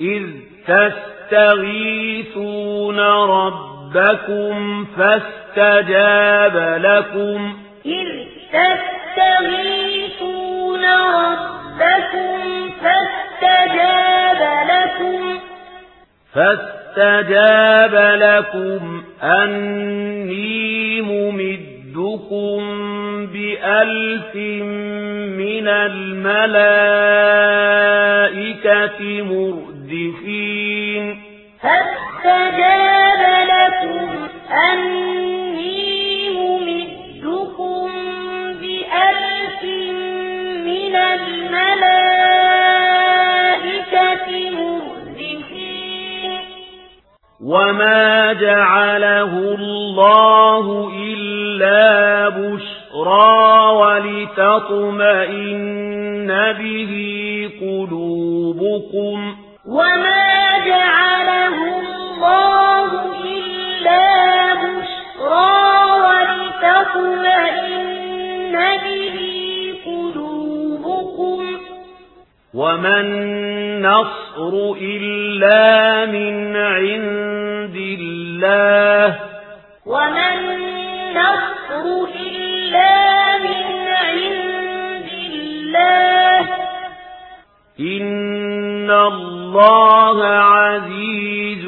إذ تستغيثون ربكم فاستجاب لكم إذ تستغيثون ربكم فاستجاب لكم فاستجاب لكم أني ممدكم بألف من الملائكة ممدكم وما جعله الله إلا بشرى ولتطمئن به قلوبكم وما وَمَن نَّصْرُ إِلَّا مِنْ عِندِ اللَّهِ وَمَن نَّصْرُ إِلَّا مِنْ عِندِ اللَّهِ إِنَّ اللَّهَ عَزِيزٌ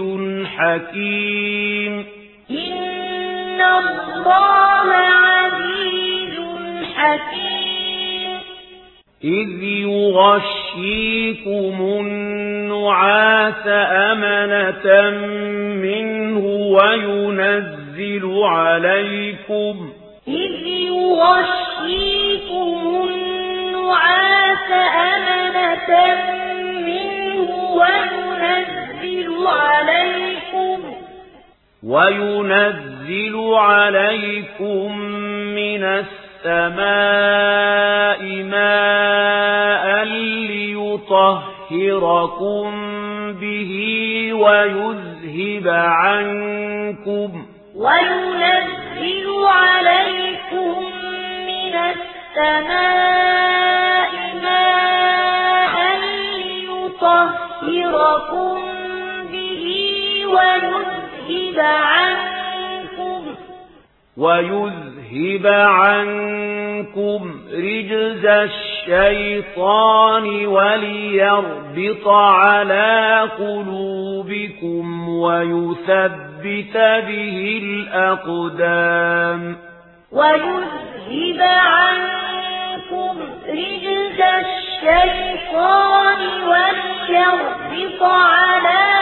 حَكِيمٌ إِنَّ اللَّهَ عَزِيزٌ حَكِيمٌ إِذْ يُغَشَّى يغشيكم النعاس أمنة منه وينزل عليكم إذ يغشيكم النعاس أمنة منه وينزل عليكم وينزل عليكم من السماء ماء لِيُطَهِّرَكُمْ بِهِ وَيُذْهِبَ عَنكُمْ وَيُنَزِّلُ عَلَيْكُمْ مِنَ السَّمَاءِ مَاءً لِيُطَهِّرَكُمْ بِهِ وَيُذْهِبَ ويذهب عنكم رجز الشيطان وليربط على قلوبكم ويثبت به الأقدام ويذهب عنكم رجز الشيطان وليربط على قلوبكم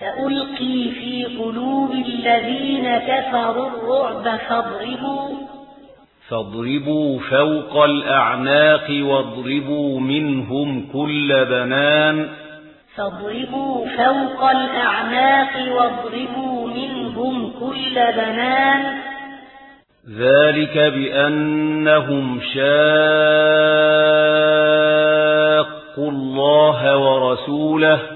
سألقي في قلوب الذين كفروا الرعب فاضربوا. فاضربوا فوق الأعناق واضربوا منهم كل بنان. فاضربوا فوق الأعناق واضربوا منهم كل بنان. ذلك بأنهم شاقوا الله ورسوله.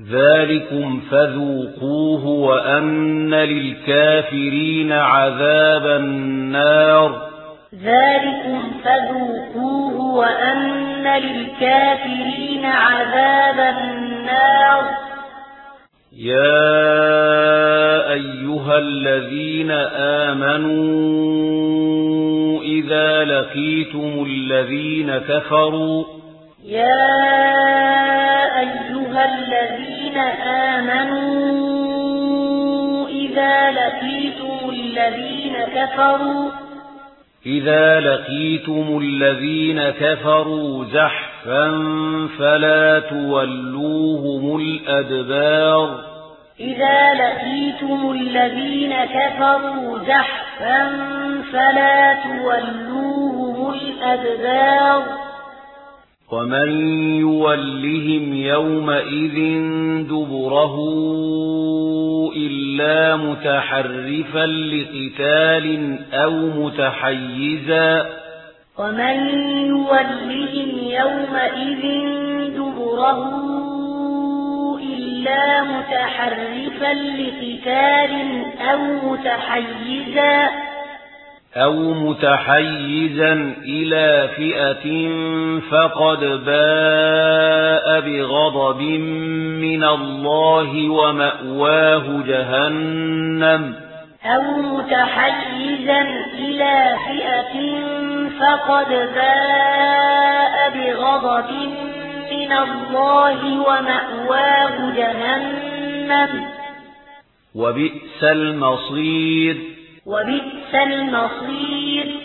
ذلكم فذوقوه وأن للكافرين عذاب النار ذلكم فذوقوه وأن للكافرين عذاب النار يا أيها الذين آمنوا إذا لقيتم الذين كفروا يا الذين آمنوا إذا لقيتم الذين كفروا إذا لقيتم الذين كفروا زحفا فلا تولوهم الأدبار. إذا لقيتم الذين كفروا زحفا فلا تولوهم الأدبار. ومن يولهم يومئذ دبره إلا متحرفا لقتال أو متحيزا ومن يولهم يومئذ دبره إلا متحرفا لقتال أو متحيزا أو متحيزا إلى فئة فقد باء بغضب من الله ومأواه جهنم أو متحيزا إلى فئة فقد باء بغضب من الله ومأواه جهنم وبئس المصير وبئس المصير.